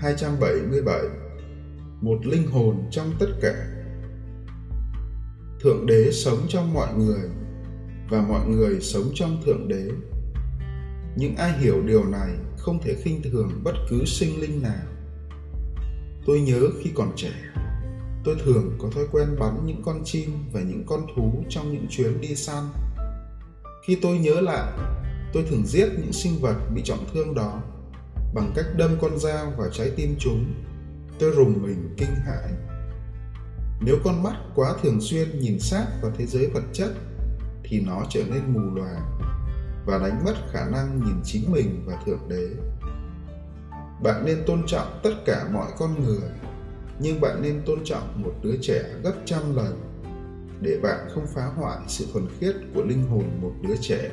277 Một linh hồn trong tất cả Thượng đế sống trong mọi người và mọi người sống trong thượng đế. Những ai hiểu điều này không thể khinh thường bất cứ sinh linh nào. Tôi nhớ khi còn trẻ, tôi thường có thói quen bắn những con chim và những con thú trong những chuyến đi săn. Khi tôi nhớ lại, tôi thường giết những sinh vật bị trọng thương đó bằng cách đâm con dao vào trái tim chúng. Tôi rùng mình kinh hãi. Nếu con mắt quá thường xuyên nhìn sát vào thế giới vật chất, thì nó trở nên mù loà và đánh mất khả năng nhìn chính mình và thượng đế bạn nên tôn trọng tất cả mọi con người, nhưng bạn nên tôn trọng một đứa trẻ gấp trăm lần để bạn không phá hoại sự thuần khiết của linh hồn một đứa trẻ